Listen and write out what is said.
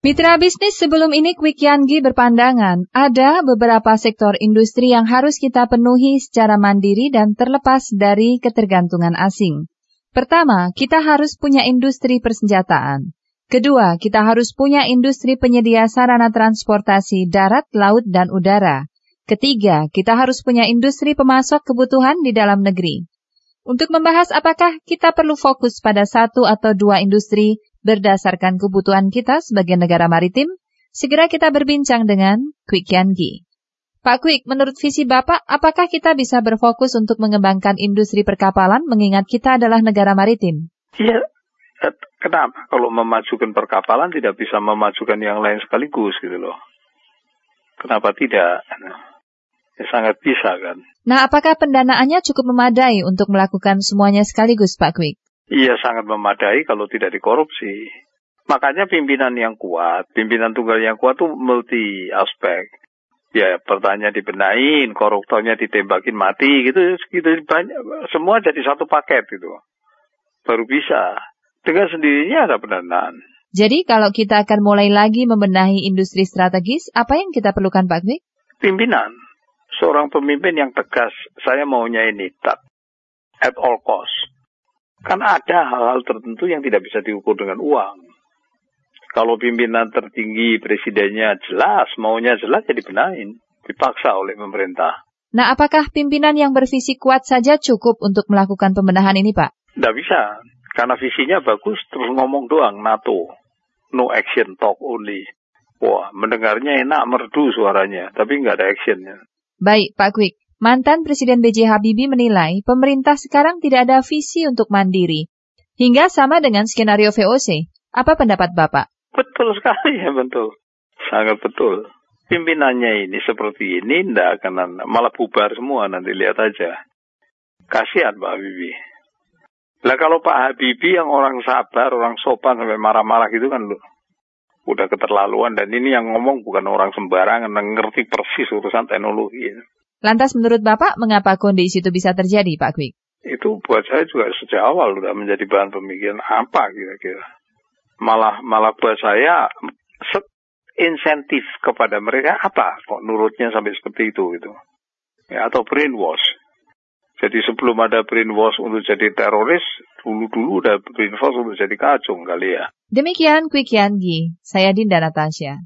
Mitra bisnis sebelum ini Quick Yanggi berpandangan ada beberapa sektor industri yang harus kita penuhi secara mandiri dan terlepas dari ketergantungan asing. Pertama, kita harus punya industri persenjataan. Kedua, kita harus punya industri penyedia sarana transportasi darat, laut, dan udara. Ketiga, kita harus punya industri pemasok kebutuhan di dalam negeri. Untuk membahas apakah kita perlu fokus pada satu atau dua industri, berdasarkan kebutuhan kita sebagai negara maritim, segera kita berbincang dengan Quick Yangi. Pak Quick, menurut visi Bapak, apakah kita bisa berfokus untuk mengembangkan industri perkapalan mengingat kita adalah negara maritim? Iya, kenapa? Kalau memajukan perkapalan tidak bisa memajukan yang lain sekaligus gitu loh. Kenapa tidak? Ya, sangat bisa kan. Nah, apakah pendanaannya cukup memadai untuk melakukan semuanya sekaligus, Pak Quick? Iya sangat memadai kalau tidak dikorupsi. Makanya pimpinan yang kuat, pimpinan tunggal yang kuat tuh multi aspek. Ya pertanyaan dibenain, koruptornya ditembakin mati gitu, gitu banyak, semua jadi satu paket gitu. Baru bisa. Dengan sendirinya ada pendanaan. Jadi kalau kita akan mulai lagi membenahi industri strategis, apa yang kita perlukan Pak Gwik? Pimpinan. Seorang pemimpin yang tegas, saya maunya ini, tak at all cost Kan ada hal-hal tertentu yang tidak bisa diukur dengan uang. Kalau pimpinan tertinggi presidennya jelas, maunya jelas ya dibenahin. Dipaksa oleh pemerintah. Nah, apakah pimpinan yang bervisi kuat saja cukup untuk melakukan pembenahan ini, Pak? Tidak bisa. Karena visinya bagus, terus ngomong doang, NATO. No action, talk only. Wah, mendengarnya enak, merdu suaranya, tapi nggak ada actionnya. Baik, Pak Quick. Mantan Presiden B.J. Habibie menilai pemerintah sekarang tidak ada visi untuk mandiri. Hingga sama dengan skenario VOC. Apa pendapat Bapak? Betul sekali ya, betul. Sangat betul. Pimpinannya ini seperti ini, tidak akan malah bubar semua, nanti lihat aja. Kasihan Pak Habibie. Lah kalau Pak Habibie yang orang sabar, orang sopan sampai marah-marah gitu kan loh. Udah keterlaluan dan ini yang ngomong bukan orang sembarangan, ngerti persis urusan teknologi. Lantas menurut Bapak, mengapa kondisi itu bisa terjadi, Pak Kwik? Itu buat saya juga sejak awal sudah menjadi bahan pemikiran apa kira-kira. Malah malah buat saya insentif kepada mereka apa kok nurutnya sampai seperti itu gitu. Ya, atau brainwash. Jadi sebelum ada brainwash untuk jadi teroris, dulu-dulu udah brainwash untuk jadi kacung kali ya. Demikian Quick Yangi, saya Dinda Natasha.